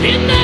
In the